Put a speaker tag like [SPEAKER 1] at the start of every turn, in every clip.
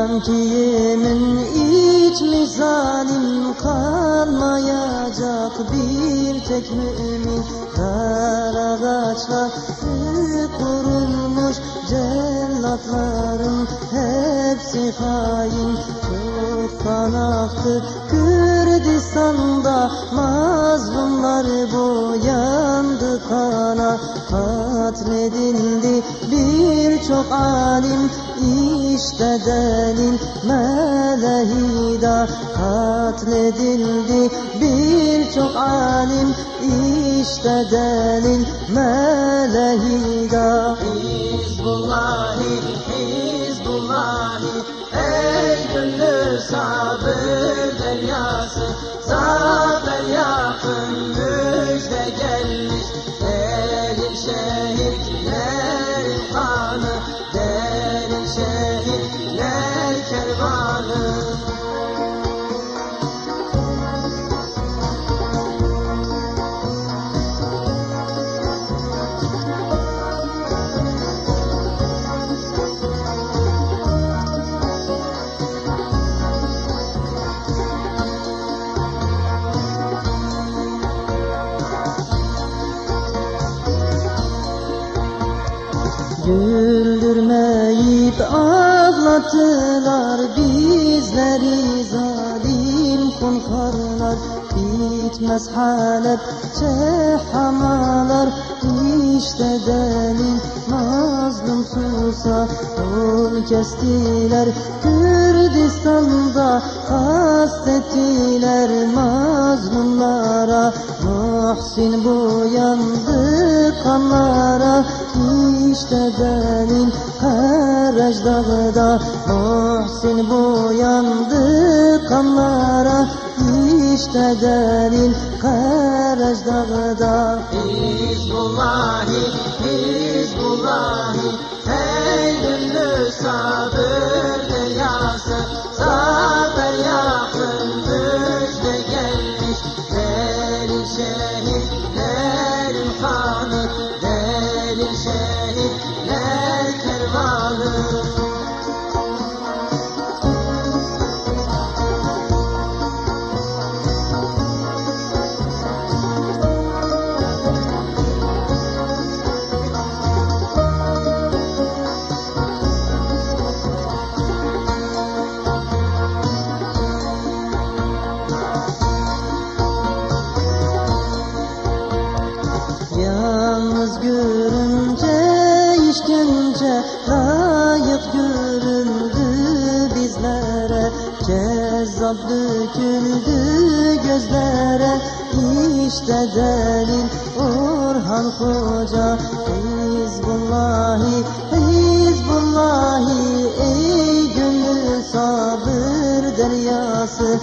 [SPEAKER 1] Sanki yemin içmiş zalim kanmayacak bir tek mümin Dar ağaçlar kurulmuş cellatların hepsi hain. Tufan aktı Kürdistan'da mazlumlar boyandı kana. Katledildi birçok alim işte delil. Melehida Katledildi. Birçok alim işte delil. Melehida
[SPEAKER 2] Hizbullahi, Hizbullahi Ey gönlü sabır deryası. Zafer
[SPEAKER 1] Güldürmeyip ağlattılar bizleri zalim kunharlar Bitmez Halep çehamalar işte delil mazlum susa Yol kestiler Kürdistan'da kastettiler mazlumlara Muhsin boyandı kanlara. İşte delil Karaj dağda Muhsin boyandı kanlara. İşte delil Karaj dağda
[SPEAKER 2] Hizbullahi, Hizbullahi Ey Derin şehitlerin kanı Derin şehitler kervanı
[SPEAKER 1] görünce işkence layık göründü bizlere. Kezzap döküldü gözlere. İşte delil Orhan Hoca. Hizbullahi Hizbullahi ey gönül sabır deryası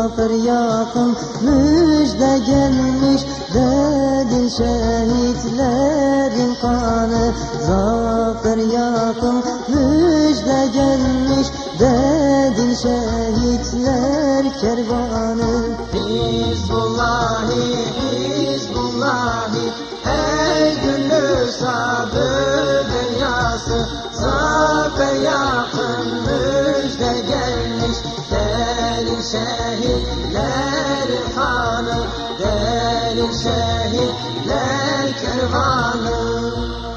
[SPEAKER 1] Zafer yakın müjde gelmiş Dedin şehitlerin kanı. Zafer yakın müjde gelmiş Dedin şehitler kervanı.
[SPEAKER 2] Hizbullahi, Hizbullahi Ey gönlü sabır deryası. Zafer yakın müjde gelmiş Derin şehitlerin لك الغالب